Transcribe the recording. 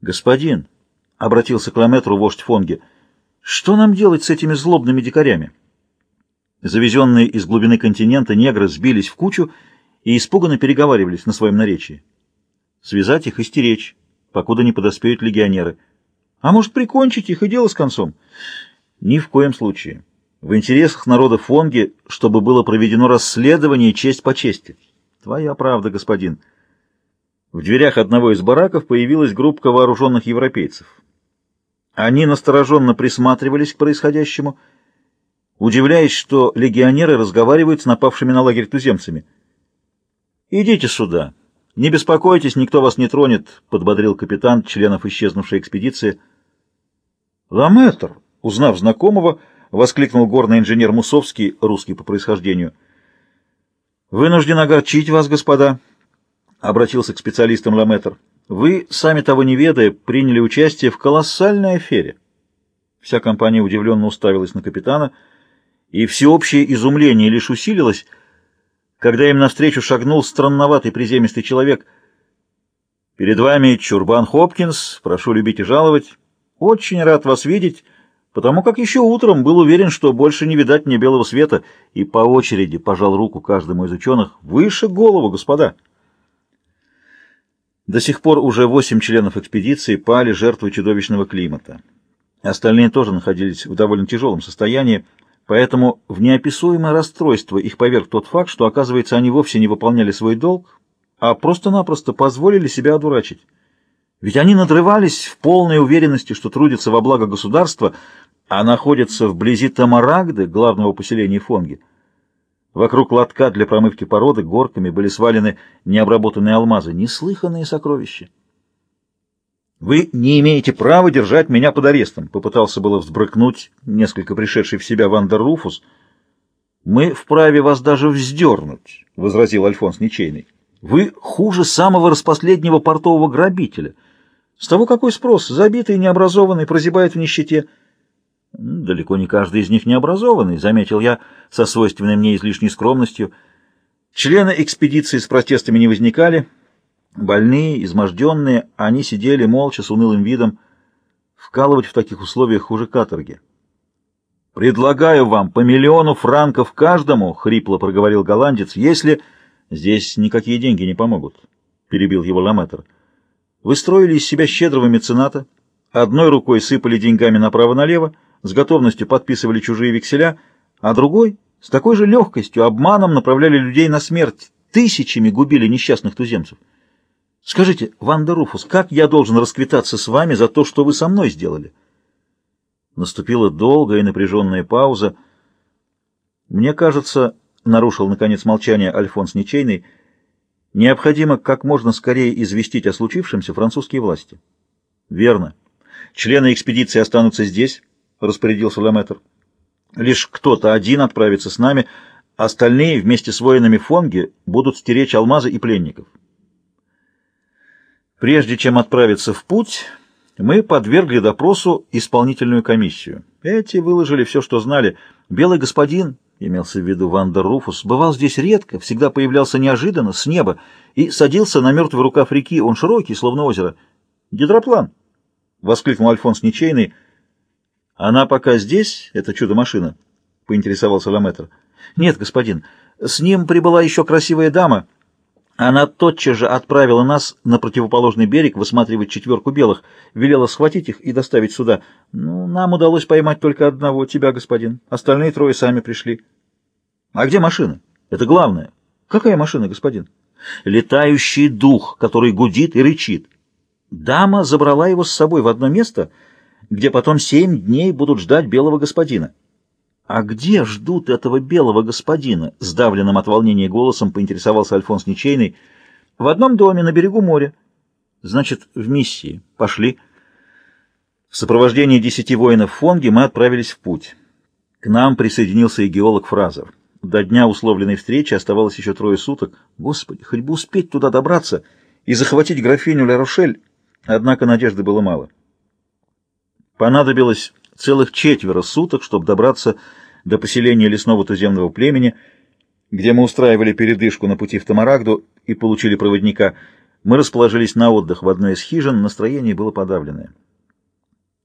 Господин, — обратился к Ламетру вождь Фонги, — что нам делать с этими злобными дикарями? Завезенные из глубины континента негры сбились в кучу и испуганно переговаривались на своем наречии. Связать их и стеречь, покуда не подоспеют легионеры. А может, прикончить их и дело с концом? Ни в коем случае. В интересах народа Фонги, чтобы было проведено расследование честь по чести. Твоя правда, господин. В дверях одного из бараков появилась группа вооруженных европейцев. Они настороженно присматривались к происходящему, удивляясь, что легионеры разговаривают с напавшими на лагерь туземцами. «Идите сюда. Не беспокойтесь, никто вас не тронет», — подбодрил капитан членов исчезнувшей экспедиции. «Ламетр», узнав знакомого, воскликнул горный инженер Мусовский, русский по происхождению. «Вынужден огорчить вас, господа». — обратился к специалистам Ламетр. «Вы, сами того не ведая, приняли участие в колоссальной афере». Вся компания удивленно уставилась на капитана, и всеобщее изумление лишь усилилось, когда им навстречу шагнул странноватый приземистый человек. «Перед вами Чурбан Хопкинс, прошу любить и жаловать. Очень рад вас видеть» потому как еще утром был уверен, что больше не видать мне белого света, и по очереди пожал руку каждому из ученых. «Выше голову, господа!» До сих пор уже восемь членов экспедиции пали жертвой чудовищного климата. Остальные тоже находились в довольно тяжелом состоянии, поэтому в неописуемое расстройство их поверг тот факт, что, оказывается, они вовсе не выполняли свой долг, а просто-напросто позволили себя одурачить. Ведь они надрывались в полной уверенности, что трудятся во благо государства, а находятся вблизи Тамарагды, главного поселения Фонги. Вокруг лотка для промывки породы горками были свалены необработанные алмазы, неслыханные сокровища. «Вы не имеете права держать меня под арестом», — попытался было взбрыкнуть несколько пришедший в себя Вандер Руфус. «Мы вправе вас даже вздернуть», — возразил Альфонс Ничейный. «Вы хуже самого распоследнего портового грабителя. С того какой спрос? Забитый, необразованный, прозябает в нищете». Далеко не каждый из них необразованный, заметил я со свойственной мне излишней скромностью. Члены экспедиции с протестами не возникали. Больные, изможденные, они сидели молча с унылым видом. Вкалывать в таких условиях хуже каторги. «Предлагаю вам по миллиону франков каждому», — хрипло проговорил голландец, — «если...» «Здесь никакие деньги не помогут», — перебил его Ламетр. «Вы строили из себя щедрого мецената, одной рукой сыпали деньгами направо-налево, с готовностью подписывали чужие векселя, а другой с такой же легкостью, обманом направляли людей на смерть, тысячами губили несчастных туземцев. Скажите, Ванда Руфус, как я должен расквитаться с вами за то, что вы со мной сделали? Наступила долгая и напряженная пауза. Мне кажется, — нарушил, наконец, молчание Альфонс Ничейный, — необходимо как можно скорее известить о случившемся французские власти. Верно. Члены экспедиции останутся здесь, — распорядился Леметр. «Лишь кто-то один отправится с нами, остальные вместе с воинами Фонги будут стеречь алмазы и пленников. Прежде чем отправиться в путь, мы подвергли допросу исполнительную комиссию. Эти выложили все, что знали. Белый господин, имелся в виду Вандер Руфус, бывал здесь редко, всегда появлялся неожиданно, с неба, и садился на мертвый рукав реки, он широкий, словно озеро. «Гидроплан!» — воскликнул Альфонс Ничейный — «Она пока здесь, это чудо-машина?» — поинтересовался Ламетр. «Нет, господин, с ним прибыла еще красивая дама. Она тотчас же отправила нас на противоположный берег высматривать четверку белых, велела схватить их и доставить сюда. Ну, нам удалось поймать только одного, тебя, господин. Остальные трое сами пришли». «А где машина? Это главное». «Какая машина, господин?» «Летающий дух, который гудит и рычит. Дама забрала его с собой в одно место — где потом семь дней будут ждать белого господина. «А где ждут этого белого господина?» — сдавленным от волнения голосом поинтересовался Альфонс Ничейный. «В одном доме на берегу моря». «Значит, в миссии. Пошли». В сопровождении десяти воинов Фонги мы отправились в путь. К нам присоединился и геолог Фразер. До дня условленной встречи оставалось еще трое суток. Господи, хоть бы успеть туда добраться и захватить графиню Ля Рошель. Однако надежды было мало. Понадобилось целых четверо суток, чтобы добраться до поселения лесного туземного племени, где мы устраивали передышку на пути в Тамарагду и получили проводника. Мы расположились на отдых в одной из хижин, настроение было подавленное.